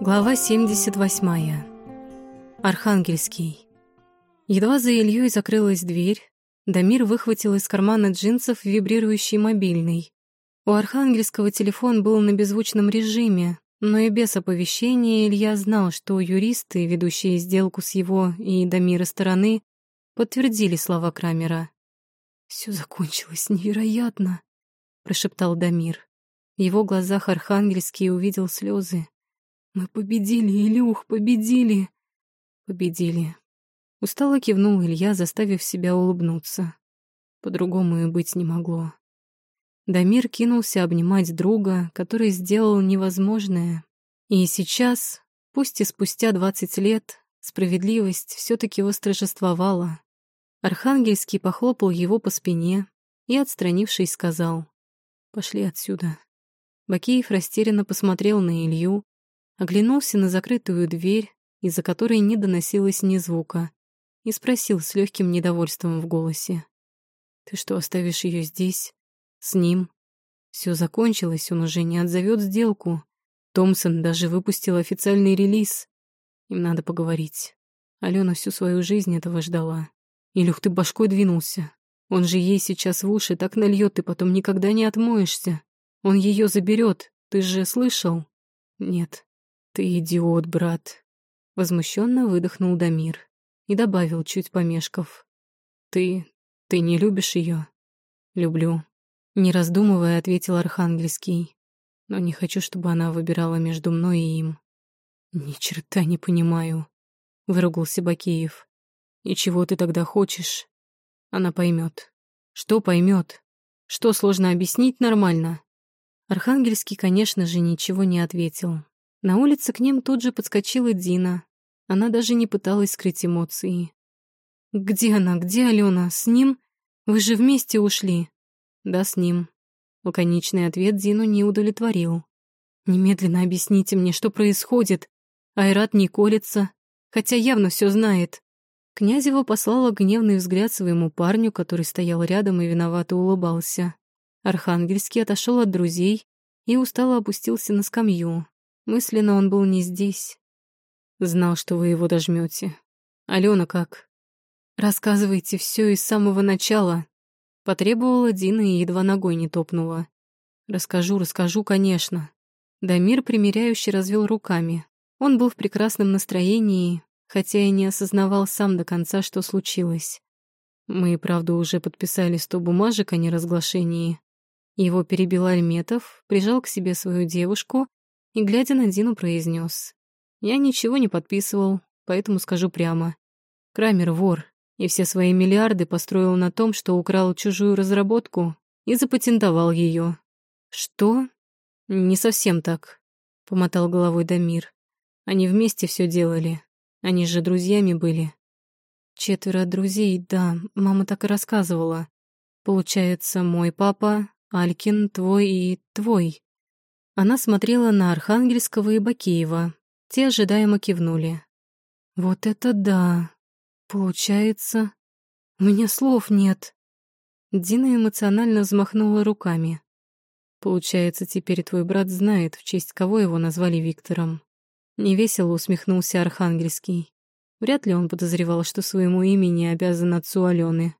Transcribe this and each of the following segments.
Глава 78. Архангельский. Едва за Ильей закрылась дверь, Дамир выхватил из кармана джинсов вибрирующий мобильный. У Архангельского телефон был на беззвучном режиме, но и без оповещения Илья знал, что юристы, ведущие сделку с его и Дамира стороны, подтвердили слова Крамера. «Все закончилось невероятно», — прошептал Дамир. В его глазах Архангельский увидел слезы. «Мы победили, Илюх, победили!» «Победили!» Устало кивнул Илья, заставив себя улыбнуться. По-другому и быть не могло. Дамир кинулся обнимать друга, который сделал невозможное. И сейчас, пусть и спустя двадцать лет, справедливость все таки восторжествовала. Архангельский похлопал его по спине и, отстранившись, сказал «Пошли отсюда». Бакеев растерянно посмотрел на Илью, оглянулся на закрытую дверь, из-за которой не доносилось ни звука, и спросил с легким недовольством в голосе. «Ты что, оставишь ее здесь? С ним?» Все закончилось, он уже не отзовет сделку. Томпсон даже выпустил официальный релиз. Им надо поговорить. Алена всю свою жизнь этого ждала. Илюх, ты башкой двинулся. Он же ей сейчас в уши так нальет, ты потом никогда не отмоешься. Он ее заберет, ты же слышал? Нет, «Ты идиот, брат!» Возмущенно выдохнул Дамир и добавил, чуть помешков. «Ты... ты не любишь ее?» «Люблю», — не раздумывая, ответил Архангельский. «Но не хочу, чтобы она выбирала между мной и им». «Ни черта не понимаю», — выругался Бакеев. «И чего ты тогда хочешь?» Она поймет. Что поймет? Что сложно объяснить нормально? Архангельский, конечно же, ничего не ответил, на улице к ним тут же подскочила Дина. Она даже не пыталась скрыть эмоции. «Где она? Где Алена? С ним? Вы же вместе ушли?» «Да, с ним». Лаконичный ответ Дину не удовлетворил. «Немедленно объясните мне, что происходит. Айрат не колется, хотя явно все знает». Князева послала гневный взгляд своему парню, который стоял рядом и виновато улыбался. Архангельский отошел от друзей и устало опустился на скамью. Мысленно он был не здесь. Знал, что вы его дожмете. Алена как? Рассказывайте все из самого начала. Потребовала Дина и едва ногой не топнула. Расскажу, расскажу, конечно. Дамир примиряюще развел руками. Он был в прекрасном настроении, хотя и не осознавал сам до конца, что случилось. Мы, правда, уже подписали сто бумажек о неразглашении. Его перебил Альметов, прижал к себе свою девушку и, глядя на Дину, произнес. «Я ничего не подписывал, поэтому скажу прямо. Крамер вор, и все свои миллиарды построил на том, что украл чужую разработку и запатентовал ее. «Что?» «Не совсем так», — помотал головой Дамир. «Они вместе все делали. Они же друзьями были». «Четверо друзей, да, мама так и рассказывала. Получается, мой папа, Алькин, твой и твой». Она смотрела на Архангельского и Бакеева. Те ожидаемо кивнули. «Вот это да! Получается, у меня слов нет». Дина эмоционально взмахнула руками. «Получается, теперь твой брат знает, в честь кого его назвали Виктором». Невесело усмехнулся Архангельский. Вряд ли он подозревал, что своему имени обязан отцу Алены.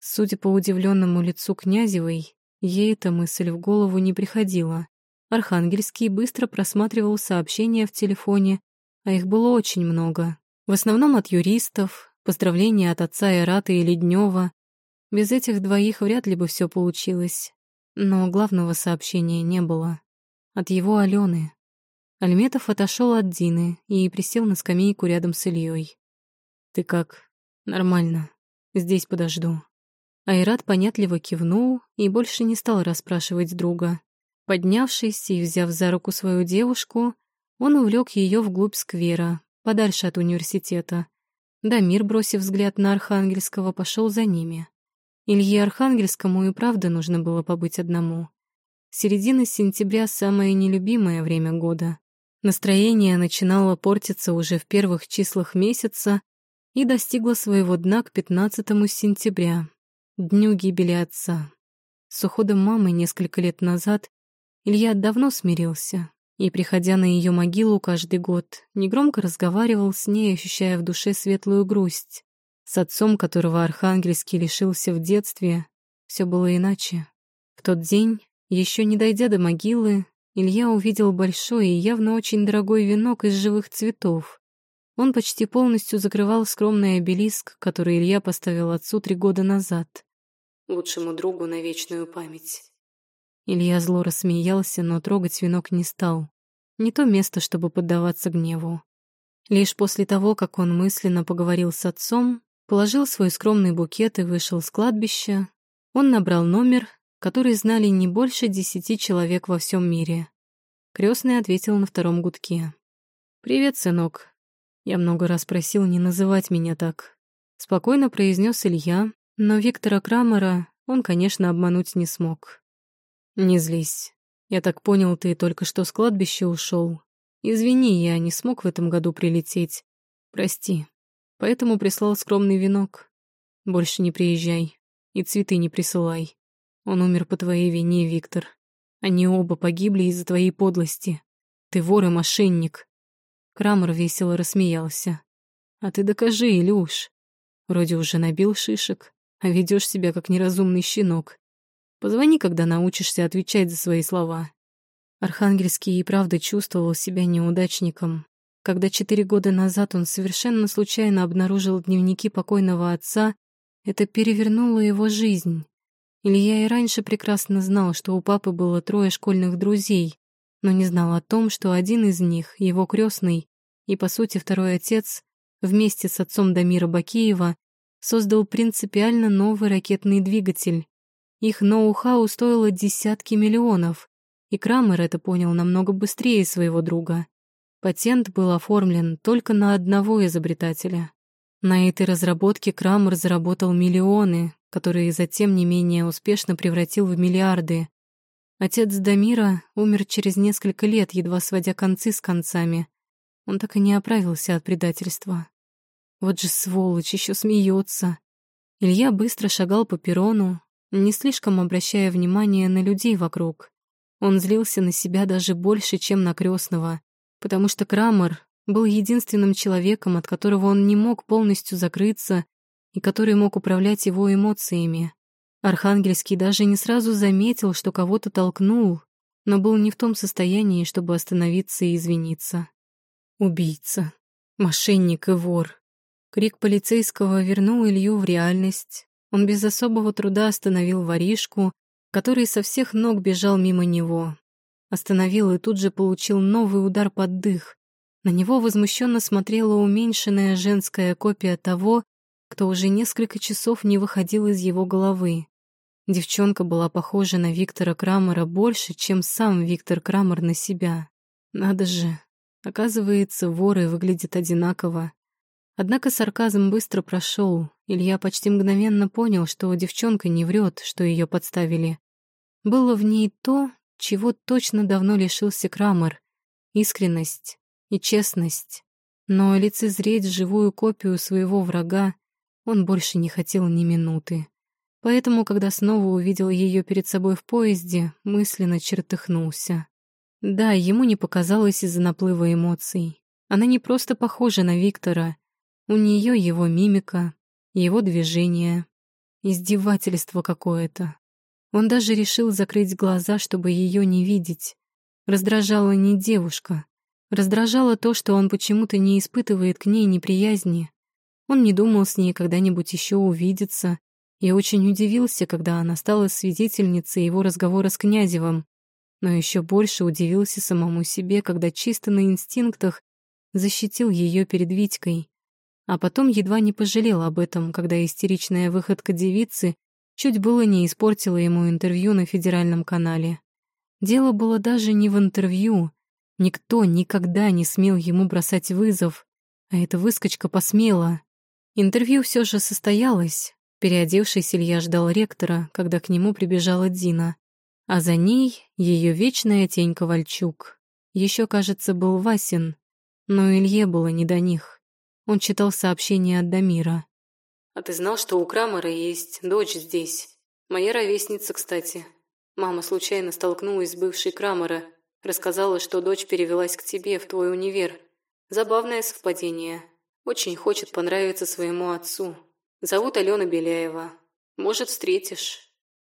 Судя по удивленному лицу Князевой, ей эта мысль в голову не приходила. Архангельский быстро просматривал сообщения в телефоне, а их было очень много. В основном от юристов, поздравления от отца Ирата и Леднева. Без этих двоих вряд ли бы все получилось. Но главного сообщения не было. От его Алены. Альметов отошел от Дины и присел на скамейку рядом с Ильей. «Ты как?» «Нормально. Здесь подожду». Айрат понятливо кивнул и больше не стал расспрашивать друга. Поднявшись и взяв за руку свою девушку, он увлек ее вглубь сквера, подальше от университета. Дамир, бросив взгляд на Архангельского, пошел за ними. Илье Архангельскому и правда нужно было побыть одному. Середина сентября — самое нелюбимое время года. Настроение начинало портиться уже в первых числах месяца и достигло своего дна к 15 сентября, дню гибели отца. С уходом мамы несколько лет назад Илья давно смирился. И, приходя на ее могилу каждый год, негромко разговаривал с ней, ощущая в душе светлую грусть. С отцом, которого Архангельский лишился в детстве, все было иначе. В тот день, еще не дойдя до могилы, Илья увидел большой и явно очень дорогой венок из живых цветов. Он почти полностью закрывал скромный обелиск, который Илья поставил отцу три года назад. Лучшему другу на вечную память. Илья зло рассмеялся, но трогать венок не стал. Не то место, чтобы поддаваться гневу. Лишь после того, как он мысленно поговорил с отцом, положил свой скромный букет и вышел с кладбища, он набрал номер, который знали не больше десяти человек во всем мире. Крестный ответил на втором гудке. «Привет, сынок. Я много раз просил не называть меня так». Спокойно произнес Илья, но Виктора Крамера он, конечно, обмануть не смог. «Не злись. Я так понял, ты только что с кладбища ушел. Извини, я не смог в этом году прилететь. Прости. Поэтому прислал скромный венок. Больше не приезжай. И цветы не присылай. Он умер по твоей вине, Виктор. Они оба погибли из-за твоей подлости. Ты вор и мошенник. Крамер весело рассмеялся. А ты докажи, Илюш. Вроде уже набил шишек, а ведешь себя как неразумный щенок. Позвони, когда научишься отвечать за свои слова. Архангельский и правда чувствовал себя неудачником. Когда четыре года назад он совершенно случайно обнаружил дневники покойного отца это перевернуло его жизнь. Илья и раньше прекрасно знал, что у папы было трое школьных друзей, но не знал о том, что один из них, его крестный, и, по сути, второй отец, вместе с отцом Дамира Бакиева, создал принципиально новый ракетный двигатель. Их ноу-хау стоило десятки миллионов, и Крамер это понял намного быстрее своего друга. Патент был оформлен только на одного изобретателя. На этой разработке Крамер заработал миллионы, которые затем не менее успешно превратил в миллиарды. Отец Дамира умер через несколько лет, едва сводя концы с концами. Он так и не оправился от предательства. Вот же сволочь, еще смеется. Илья быстро шагал по перрону, не слишком обращая внимания на людей вокруг. Он злился на себя даже больше, чем на крестного, потому что Крамер был единственным человеком, от которого он не мог полностью закрыться и который мог управлять его эмоциями. Архангельский даже не сразу заметил, что кого-то толкнул, но был не в том состоянии, чтобы остановиться и извиниться. Убийца, мошенник и вор. Крик полицейского вернул Илью в реальность. Он без особого труда остановил воришку, который со всех ног бежал мимо него. Остановил и тут же получил новый удар под дых. На него возмущенно смотрела уменьшенная женская копия того, кто уже несколько часов не выходил из его головы. Девчонка была похожа на Виктора Крамера больше, чем сам Виктор Крамер на себя. Надо же. Оказывается, воры выглядят одинаково. Однако сарказм быстро прошел. Илья почти мгновенно понял, что девчонка не врет, что ее подставили. Было в ней то, чего точно давно лишился Крамер — искренность и честность. Но лицезреть живую копию своего врага он больше не хотел ни минуты. Поэтому, когда снова увидел ее перед собой в поезде, мысленно чертыхнулся. Да, ему не показалось из-за наплыва эмоций. Она не просто похожа на Виктора. У нее его мимика, его движение. Издевательство какое-то. Он даже решил закрыть глаза, чтобы ее не видеть. Раздражала не девушка, Раздражало то, что он почему-то не испытывает к ней неприязни. Он не думал с ней когда-нибудь еще увидеться и очень удивился, когда она стала свидетельницей его разговора с Князевым. Но еще больше удивился самому себе, когда чисто на инстинктах защитил ее перед Витькой. А потом едва не пожалел об этом, когда истеричная выходка девицы чуть было не испортила ему интервью на федеральном канале. Дело было даже не в интервью, Никто никогда не смел ему бросать вызов, а эта выскочка посмела. Интервью все же состоялось. Переодевшись, Илья ждал ректора, когда к нему прибежала Дина. А за ней ее вечная тень Ковальчук. Еще, кажется, был Васин, но Илье было не до них. Он читал сообщение от Дамира. «А ты знал, что у Крамера есть дочь здесь? Моя ровесница, кстати. Мама случайно столкнулась с бывшей Крамера, Рассказала, что дочь перевелась к тебе в твой универ. Забавное совпадение. Очень хочет понравиться своему отцу. Зовут Алена Беляева. Может, встретишь?»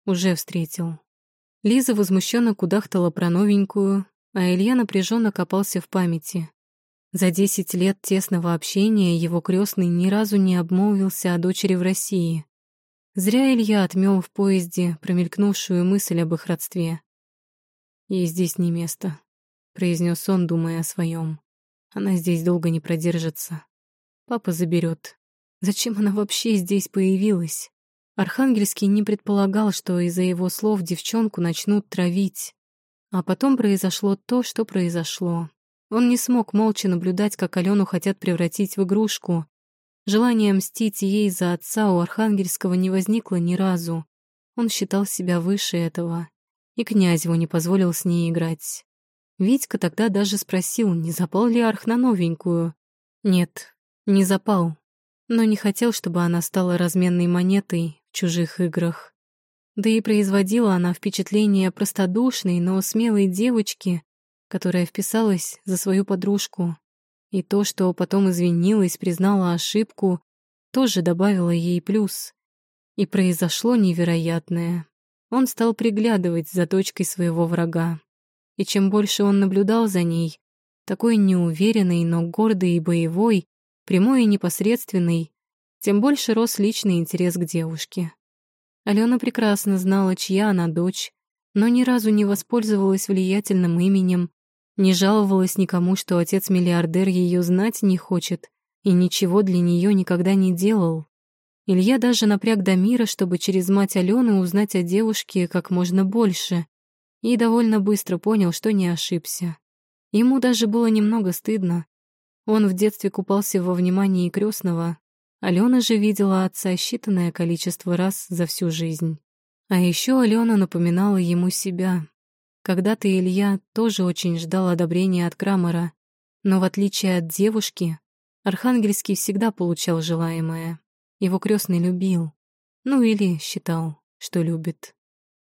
«Уже встретил». Лиза возмущенно кудахтала про новенькую, а Илья напряженно копался в памяти. За десять лет тесного общения его крестный ни разу не обмолвился о дочери в России. Зря Илья отмел в поезде промелькнувшую мысль об их родстве. «Ей здесь не место», — произнес он, думая о своем. «Она здесь долго не продержится. Папа заберет. Зачем она вообще здесь появилась?» Архангельский не предполагал, что из-за его слов девчонку начнут травить. А потом произошло то, что произошло. Он не смог молча наблюдать, как Алену хотят превратить в игрушку. Желание мстить ей за отца у Архангельского не возникло ни разу. Он считал себя выше этого. И князеву не позволил с ней играть. Витька тогда даже спросил, не запал ли Арх на новенькую. Нет, не запал. Но не хотел, чтобы она стала разменной монетой в чужих играх. Да и производила она впечатление простодушной, но смелой девочки, которая вписалась за свою подружку. И то, что потом извинилась, признала ошибку, тоже добавило ей плюс. И произошло невероятное. Он стал приглядывать за дочкой своего врага. И чем больше он наблюдал за ней, такой неуверенной, но гордой и боевой, прямой и непосредственной, тем больше рос личный интерес к девушке. Алена прекрасно знала, чья она дочь, но ни разу не воспользовалась влиятельным именем, не жаловалась никому, что отец-миллиардер ее знать не хочет и ничего для нее никогда не делал. Илья даже напряг Дамира, чтобы через мать Алены узнать о девушке как можно больше, и довольно быстро понял, что не ошибся. Ему даже было немного стыдно. Он в детстве купался во внимании крестного. Алена же видела отца считанное количество раз за всю жизнь. А еще Алена напоминала ему себя, когда-то Илья тоже очень ждал одобрения от Крамера, но в отличие от девушки, Архангельский всегда получал желаемое. Его крестный любил. Ну или считал, что любит.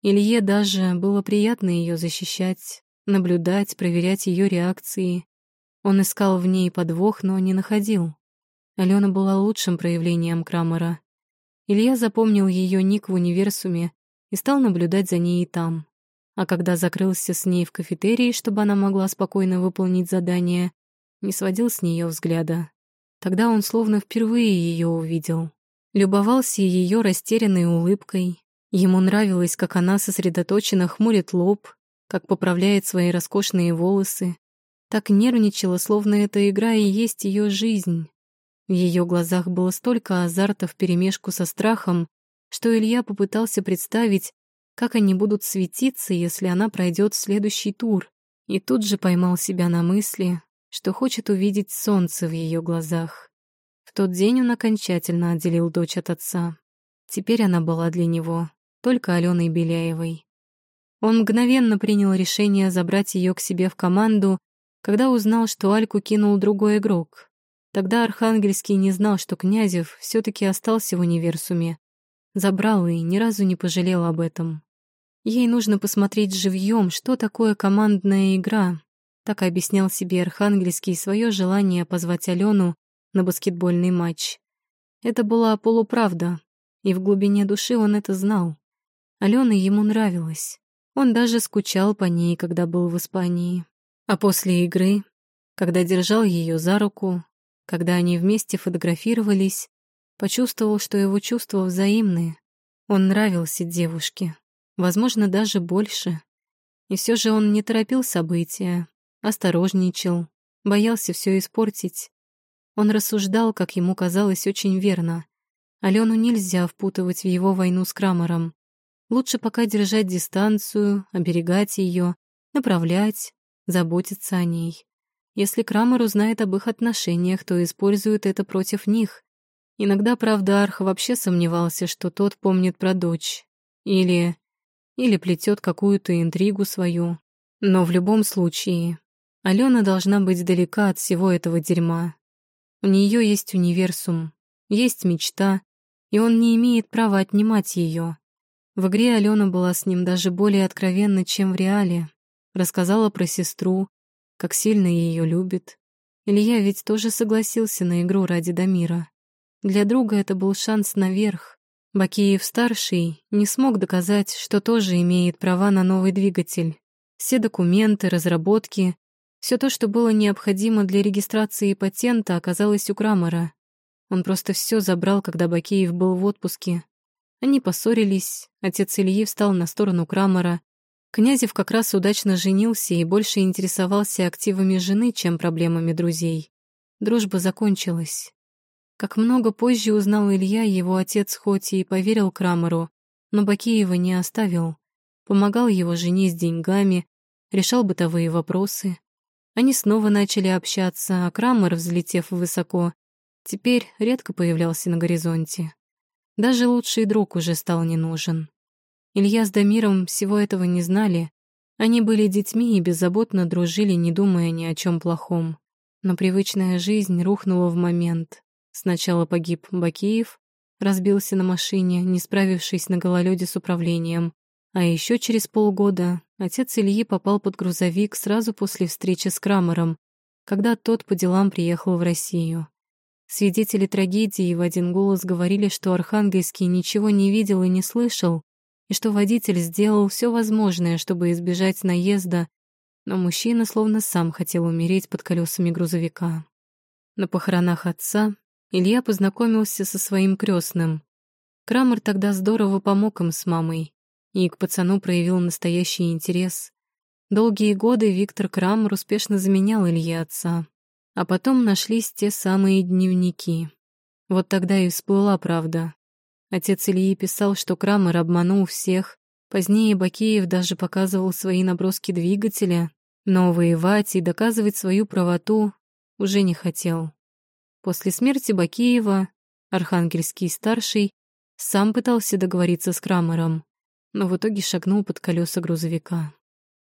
Илье даже было приятно ее защищать, наблюдать, проверять ее реакции. Он искал в ней подвох, но не находил. Алена была лучшим проявлением Крамера. Илья запомнил ее ник в универсуме и стал наблюдать за ней и там а когда закрылся с ней в кафетерии, чтобы она могла спокойно выполнить задание, не сводил с нее взгляда. Тогда он словно впервые ее увидел. Любовался ее растерянной улыбкой. Ему нравилось, как она сосредоточенно хмурит лоб, как поправляет свои роскошные волосы. Так нервничала, словно эта игра и есть ее жизнь. В ее глазах было столько азарта вперемешку со страхом, что Илья попытался представить, как они будут светиться, если она пройдет следующий тур, и тут же поймал себя на мысли, что хочет увидеть солнце в ее глазах. В тот день он окончательно отделил дочь от отца. Теперь она была для него только Аленой Беляевой. Он мгновенно принял решение забрать ее к себе в команду, когда узнал, что Альку кинул другой игрок. Тогда Архангельский не знал, что Князев все таки остался в универсуме, Забрал и ни разу не пожалел об этом. Ей нужно посмотреть живьем, что такое командная игра. Так объяснял себе Архангельский свое желание позвать Алену на баскетбольный матч. Это была полуправда, и в глубине души он это знал. Алена ему нравилась. Он даже скучал по ней, когда был в Испании. А после игры, когда держал ее за руку, когда они вместе фотографировались, Почувствовал, что его чувства взаимные. Он нравился девушке, возможно, даже больше. И все же он не торопил события, осторожничал, боялся все испортить. Он рассуждал, как ему казалось, очень верно. Алену нельзя впутывать в его войну с Крамером. Лучше пока держать дистанцию, оберегать ее, направлять, заботиться о ней. Если Крамер узнает об их отношениях, то использует это против них. Иногда, правда, Арх вообще сомневался, что тот помнит про дочь. Или... или плетет какую-то интригу свою. Но в любом случае, Алена должна быть далека от всего этого дерьма. У нее есть универсум, есть мечта, и он не имеет права отнимать ее. В игре Алена была с ним даже более откровенна, чем в реале. рассказала про сестру, как сильно ее любит. Илья ведь тоже согласился на игру ради Дамира. Для друга это был шанс наверх. Бакиев-старший не смог доказать, что тоже имеет права на новый двигатель. Все документы, разработки, все то, что было необходимо для регистрации патента, оказалось у Крамера. Он просто все забрал, когда Бакеев был в отпуске. Они поссорились, отец Ильи встал на сторону Крамера. Князев как раз удачно женился и больше интересовался активами жены, чем проблемами друзей. Дружба закончилась. Как много позже узнал Илья, его отец хоть и поверил Крамеру, но Бакеева не оставил. Помогал его жене с деньгами, решал бытовые вопросы. Они снова начали общаться, а Крамер, взлетев высоко, теперь редко появлялся на горизонте. Даже лучший друг уже стал не нужен. Илья с Дамиром всего этого не знали. Они были детьми и беззаботно дружили, не думая ни о чем плохом. Но привычная жизнь рухнула в момент. Сначала погиб Бакиев, разбился на машине, не справившись на гололёде с управлением. А еще через полгода отец Ильи попал под грузовик сразу после встречи с Крамером, когда тот по делам приехал в Россию. Свидетели трагедии в один голос говорили, что Архангельский ничего не видел и не слышал, и что водитель сделал все возможное, чтобы избежать наезда, но мужчина словно сам хотел умереть под колесами грузовика. На похоронах отца Илья познакомился со своим крестным. Крамер тогда здорово помог им с мамой, и к пацану проявил настоящий интерес. Долгие годы Виктор Крамер успешно заменял Илье отца, а потом нашлись те самые дневники. Вот тогда и всплыла правда. Отец Ильи писал, что Крамер обманул всех. Позднее Бакеев даже показывал свои наброски двигателя, но воевать и доказывать свою правоту уже не хотел. После смерти Бакеева Архангельский старший сам пытался договориться с Крамером, но в итоге шагнул под колеса грузовика.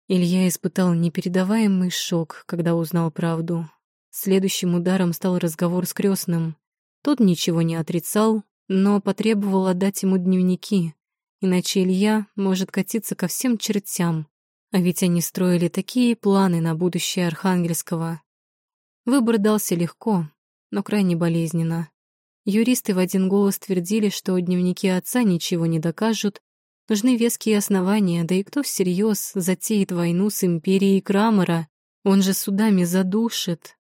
Илья испытал непередаваемый шок, когда узнал правду. Следующим ударом стал разговор с крестным. Тот ничего не отрицал, но потребовал отдать ему дневники, иначе Илья может катиться ко всем чертям. А ведь они строили такие планы на будущее Архангельского. Выбор дался легко, но крайне болезненно. Юристы в один голос твердили, что дневники отца ничего не докажут, нужны веские основания, да и кто всерьез затеет войну с империей Крамера, он же судами задушит,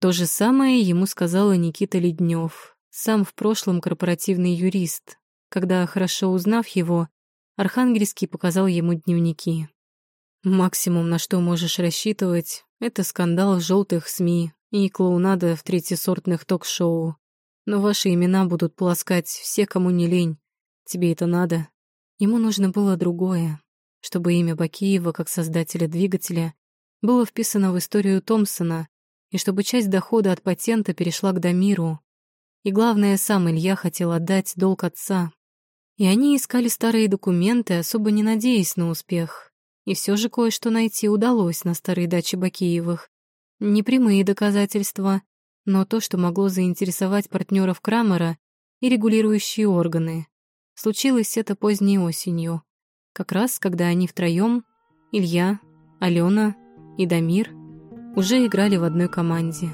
то же самое ему сказала Никита Леднев, сам в прошлом корпоративный юрист, когда, хорошо узнав его, Архангельский показал ему дневники. Максимум, на что можешь рассчитывать, это скандал в желтых СМИ и клоунада в третьесортных ток-шоу. Но ваши имена будут полоскать все, кому не лень. Тебе это надо. Ему нужно было другое, чтобы имя Бакиева как создателя двигателя было вписано в историю Томпсона, и чтобы часть дохода от патента перешла к Дамиру. И главное, сам Илья хотел отдать долг отца. И они искали старые документы, особо не надеясь на успех. И все же кое-что найти удалось на старой даче Бакиевых. Не прямые доказательства, но то, что могло заинтересовать партнеров Крамера и регулирующие органы. Случилось это поздней осенью, как раз когда они втроем, Илья, Алена и Дамир — уже играли в одной команде.